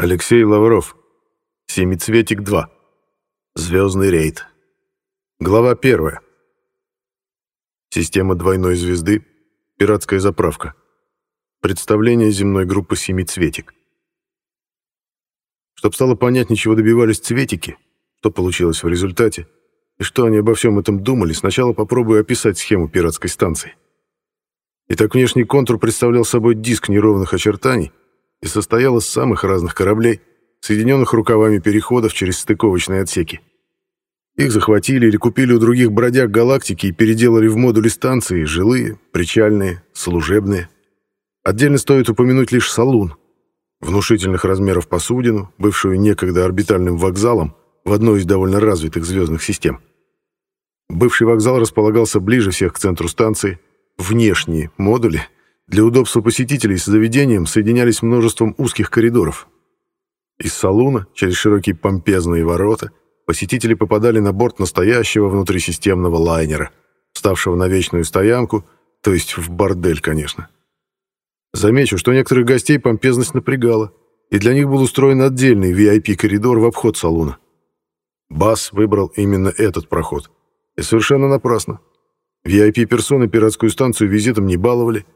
Алексей Лавров. Семицветик-2. Звездный рейд. Глава первая. Система двойной звезды. Пиратская заправка. Представление земной группы «Семицветик». Чтоб стало понятнее, чего добивались цветики, что получилось в результате, и что они обо всем этом думали, сначала попробую описать схему пиратской станции. Итак, внешний контур представлял собой диск неровных очертаний и состоял из самых разных кораблей, соединенных рукавами переходов через стыковочные отсеки. Их захватили или купили у других бродяг галактики и переделали в модули станции жилые, причальные, служебные. Отдельно стоит упомянуть лишь салун, внушительных размеров посудину, бывшую некогда орбитальным вокзалом в одной из довольно развитых звездных систем. Бывший вокзал располагался ближе всех к центру станции – Внешние модули для удобства посетителей с заведением соединялись множеством узких коридоров. Из салуна, через широкие помпезные ворота, посетители попадали на борт настоящего внутрисистемного лайнера, ставшего на вечную стоянку, то есть в бордель, конечно. Замечу, что некоторых гостей помпезность напрягала, и для них был устроен отдельный VIP-коридор в обход салуна. Бас выбрал именно этот проход. И совершенно напрасно. VIP-персоны пиратскую станцию визитом не баловали.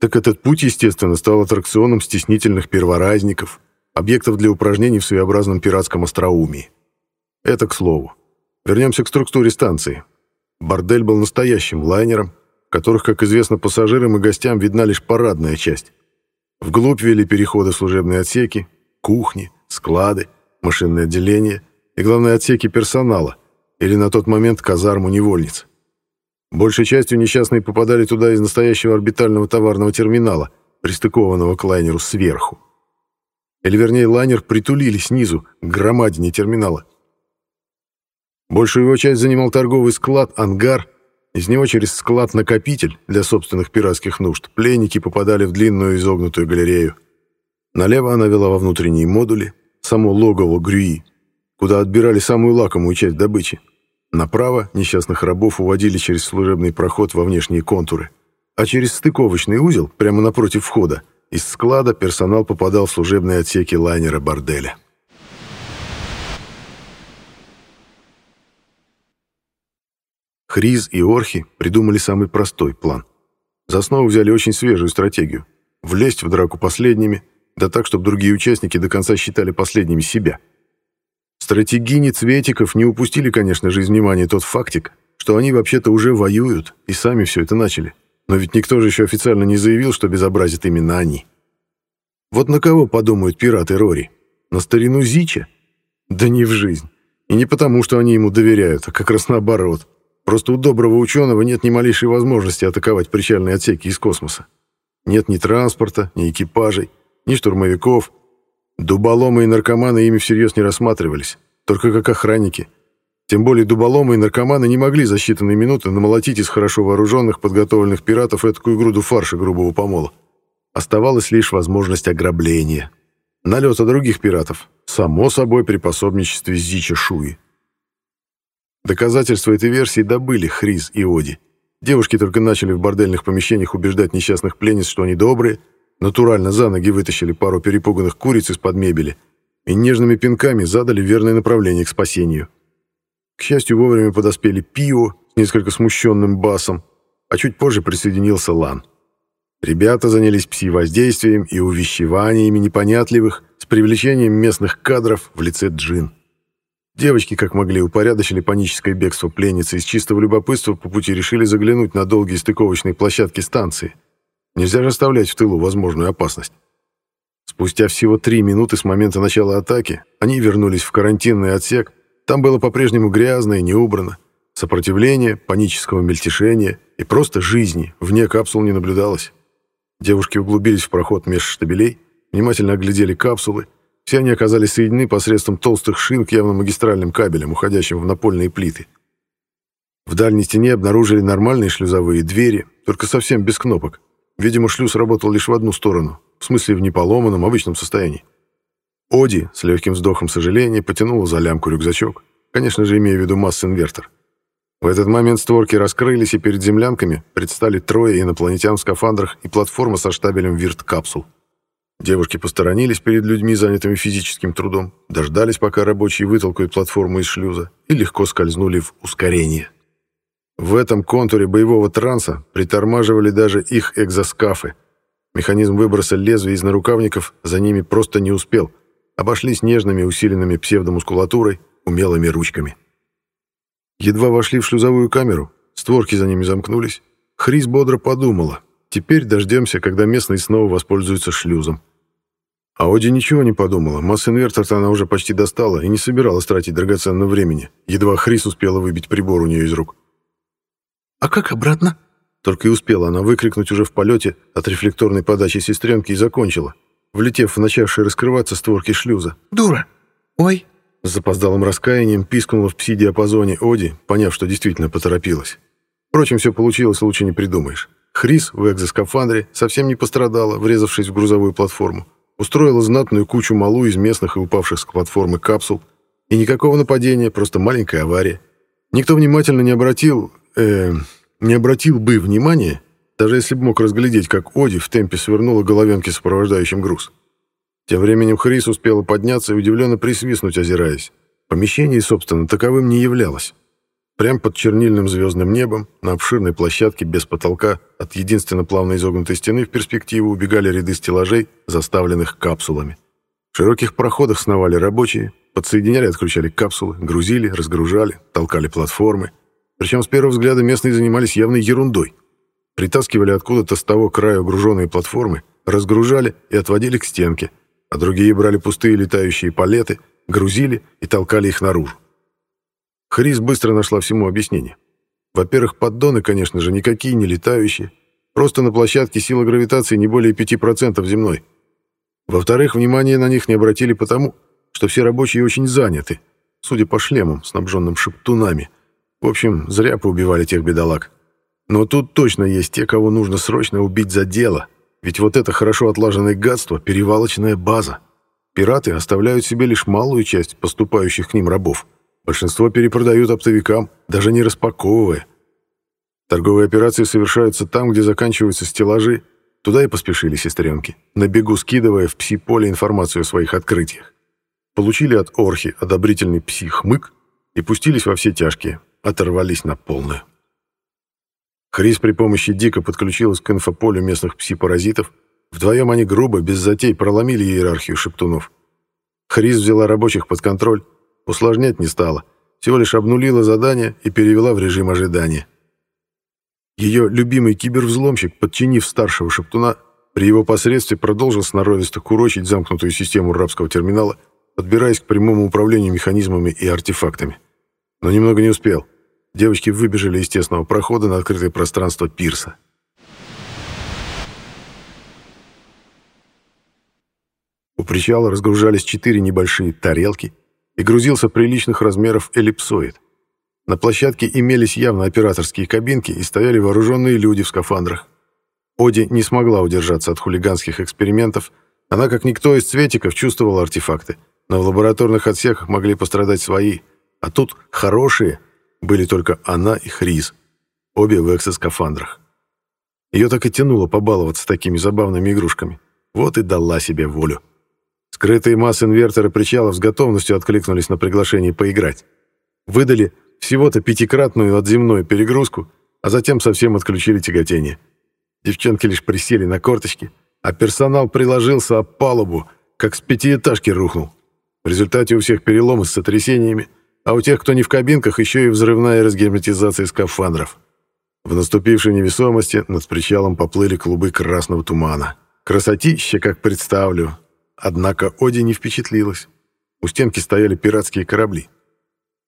Так этот путь, естественно, стал аттракционом стеснительных перворазников, объектов для упражнений в своеобразном пиратском остроумии. Это к слову. Вернемся к структуре станции. Бордель был настоящим лайнером, которых, как известно, пассажирам и гостям видна лишь парадная часть. Вглубь вели переходы служебные отсеки, кухни, склады, машинное отделение и, главное, отсеки персонала, или на тот момент казарму невольниц. Большей частью несчастные попадали туда из настоящего орбитального товарного терминала, пристыкованного к лайнеру сверху. Или, вернее, лайнер притулили снизу, к громадине терминала. Большую его часть занимал торговый склад, ангар. Из него через склад-накопитель для собственных пиратских нужд пленники попадали в длинную изогнутую галерею. Налево она вела во внутренние модули, само логово Грюи, куда отбирали самую лакомую часть добычи. Направо несчастных рабов уводили через служебный проход во внешние контуры, а через стыковочный узел, прямо напротив входа, из склада персонал попадал в служебные отсеки лайнера-борделя. Хриз и Орхи придумали самый простой план. За основу взяли очень свежую стратегию – влезть в драку последними, да так, чтобы другие участники до конца считали последними себя – Стратегини Цветиков не упустили, конечно же, из внимания тот фактик, что они вообще-то уже воюют и сами все это начали. Но ведь никто же еще официально не заявил, что безобразит именно они. Вот на кого подумают пираты Рори? На старину Зича? Да не в жизнь. И не потому, что они ему доверяют, а как раз наоборот. Просто у доброго ученого нет ни малейшей возможности атаковать причальные отсеки из космоса. Нет ни транспорта, ни экипажей, ни штурмовиков, Дуболомы и наркоманы ими всерьез не рассматривались, только как охранники. Тем более дуболомы и наркоманы не могли за считанные минуты намолотить из хорошо вооруженных, подготовленных пиратов этакую груду фарша грубого помола. Оставалась лишь возможность ограбления. Налета других пиратов, само собой при пособничестве Зича Шуи. Доказательства этой версии добыли Хриз и Оди. Девушки только начали в бордельных помещениях убеждать несчастных пленниц, что они добрые, Натурально за ноги вытащили пару перепуганных куриц из-под мебели и нежными пинками задали верное направление к спасению. К счастью, вовремя подоспели Пио с несколько смущенным басом, а чуть позже присоединился Лан. Ребята занялись пси-воздействием и увещеваниями непонятливых с привлечением местных кадров в лице Джин. Девочки, как могли, упорядочили паническое бегство пленницы из чистого любопытства по пути решили заглянуть на долгие стыковочные площадки станции – Нельзя же оставлять в тылу возможную опасность. Спустя всего три минуты с момента начала атаки они вернулись в карантинный отсек. Там было по-прежнему грязно и не убрано. Сопротивления, панического мельтешения и просто жизни вне капсул не наблюдалось. Девушки углубились в проход меж штабелей, внимательно оглядели капсулы. Все они оказались соединены посредством толстых шин к явно магистральным кабелям, уходящим в напольные плиты. В дальней стене обнаружили нормальные шлюзовые двери, только совсем без кнопок. Видимо, шлюз работал лишь в одну сторону, в смысле в неполоманном, обычном состоянии. Оди с легким вздохом сожаления потянула за лямку рюкзачок, конечно же, имея в виду масс-инвертор. В этот момент створки раскрылись, и перед землянками предстали трое инопланетян в скафандрах и платформа со штабелем вирт-капсул. Девушки посторонились перед людьми, занятыми физическим трудом, дождались, пока рабочие вытолкают платформу из шлюза, и легко скользнули в ускорение. В этом контуре боевого транса притормаживали даже их экзоскафы. Механизм выброса лезвий из нарукавников за ними просто не успел. Обошлись нежными, усиленными псевдомускулатурой, умелыми ручками. Едва вошли в шлюзовую камеру, створки за ними замкнулись. Хрис бодро подумала. Теперь дождемся, когда местные снова воспользуются шлюзом. А Оди ничего не подумала. Масс-инвертор-то она уже почти достала и не собиралась тратить драгоценного времени. Едва Хрис успела выбить прибор у нее из рук. «А как обратно?» Только и успела она выкрикнуть уже в полете от рефлекторной подачи сестренки и закончила, влетев в начавшие раскрываться створки шлюза. «Дура! Ой!» С запоздалым раскаянием пискнула в пси-диапазоне Оди, поняв, что действительно поторопилась. Впрочем, все получилось, лучше не придумаешь. Хрис в экзоскафандре совсем не пострадала, врезавшись в грузовую платформу. Устроила знатную кучу малу из местных и упавших с платформы капсул. И никакого нападения, просто маленькая авария. Никто внимательно не обратил... Э, не обратил бы внимания, даже если бы мог разглядеть, как Оди в темпе свернула головенки сопровождающим груз. Тем временем Хрис успела подняться и удивленно присвистнуть, озираясь. Помещение, собственно, таковым не являлось. Прямо под чернильным звездным небом, на обширной площадке без потолка, от единственно плавно изогнутой стены в перспективу убегали ряды стеллажей, заставленных капсулами. В широких проходах сновали рабочие, подсоединяли отключали капсулы, грузили, разгружали, толкали платформы. Причем с первого взгляда местные занимались явной ерундой. Притаскивали откуда-то с того края груженные платформы, разгружали и отводили к стенке, а другие брали пустые летающие палеты, грузили и толкали их наружу. Хрис быстро нашла всему объяснение. Во-первых, поддоны, конечно же, никакие не летающие. Просто на площадке сила гравитации не более 5% земной. Во-вторых, внимание на них не обратили потому, что все рабочие очень заняты, судя по шлемам, снабженным шептунами. В общем, зря поубивали тех бедолаг. Но тут точно есть те, кого нужно срочно убить за дело, ведь вот это хорошо отлаженное гадство — перевалочная база. Пираты оставляют себе лишь малую часть поступающих к ним рабов — Большинство перепродают оптовикам, даже не распаковывая. Торговые операции совершаются там, где заканчиваются стеллажи. Туда и поспешили сестренки, на бегу скидывая в пси-поле информацию о своих открытиях. Получили от Орхи одобрительный пси-хмык и пустились во все тяжкие, оторвались на полную. Хрис при помощи Дика подключилась к инфополю местных пси-паразитов. Вдвоем они грубо, без затей, проломили иерархию шептунов. Хрис взяла рабочих под контроль, Усложнять не стала, всего лишь обнулила задание и перевела в режим ожидания. Ее любимый кибервзломщик, подчинив старшего шептуна, при его посредстве продолжил сноровисто курочить замкнутую систему рабского терминала, подбираясь к прямому управлению механизмами и артефактами. Но немного не успел. Девочки выбежали из тесного прохода на открытое пространство пирса. У причала разгружались четыре небольшие тарелки — и грузился приличных размеров эллипсоид. На площадке имелись явно операторские кабинки и стояли вооруженные люди в скафандрах. Оди не смогла удержаться от хулиганских экспериментов. Она, как никто из цветиков, чувствовала артефакты, но в лабораторных отсеках могли пострадать свои, а тут хорошие были только она и Хриз, обе в эксоскафандрах. Ее так и тянуло побаловаться такими забавными игрушками. Вот и дала себе волю. Скрытые массы инвертора причалов с готовностью откликнулись на приглашение поиграть. Выдали всего-то пятикратную отземную перегрузку, а затем совсем отключили тяготение. Девчонки лишь присели на корточки, а персонал приложился об палубу, как с пятиэтажки рухнул. В результате у всех переломы с сотрясениями, а у тех, кто не в кабинках, еще и взрывная разгерметизация скафандров. В наступившей невесомости над причалом поплыли клубы красного тумана. Красотища, как представлю, Однако Оди не впечатлилась. У стенки стояли пиратские корабли.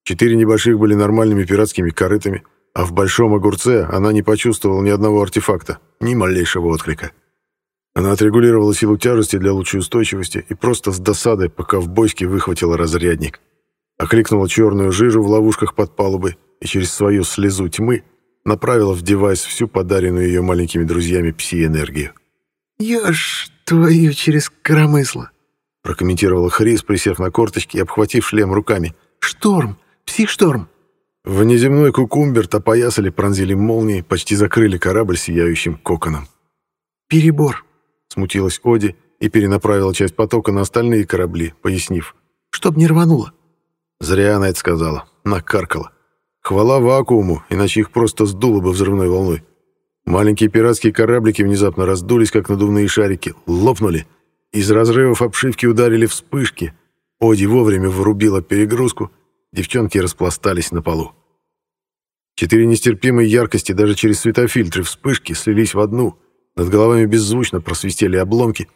Четыре небольших были нормальными пиратскими корытами, а в большом огурце она не почувствовала ни одного артефакта, ни малейшего отклика. Она отрегулировала силу тяжести для лучшей устойчивости и просто с досадой пока в бойске выхватила разрядник. Окликнула черную жижу в ловушках под палубой и через свою слезу тьмы направила в девайс всю подаренную ее маленькими друзьями пси-энергию. «Ешь твою через коромысло!» прокомментировал Хрис, присев на корточки и обхватив шлем руками. «Шторм! Пси-шторм!» Внеземной кукумберт опоясали, пронзили молнии, почти закрыли корабль сияющим коконом. «Перебор!» — смутилась Оди и перенаправила часть потока на остальные корабли, пояснив. «Чтоб не рвануло». Зря она это сказала. Накаркала. Хвала вакууму, иначе их просто сдуло бы взрывной волной. Маленькие пиратские кораблики внезапно раздулись, как надувные шарики, лопнули. Из разрывов обшивки ударили вспышки. Оди вовремя вырубила перегрузку, девчонки распластались на полу. Четыре нестерпимые яркости даже через светофильтры вспышки слились в одну. Над головами беззвучно просвистели обломки.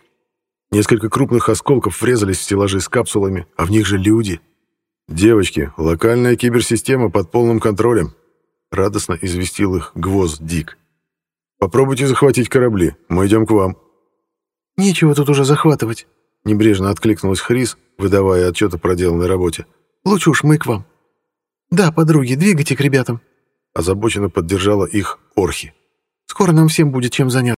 Несколько крупных осколков врезались в стеллажи с капсулами, а в них же люди. «Девочки, локальная киберсистема под полным контролем», — радостно известил их Гвоз Дик. «Попробуйте захватить корабли, мы идем к вам». «Нечего тут уже захватывать», — небрежно откликнулась Хрис, выдавая отчет о проделанной работе. «Лучше уж мы к вам». «Да, подруги, двигайте к ребятам» озабоченно поддержала их Орхи. «Скоро нам всем будет чем заняться».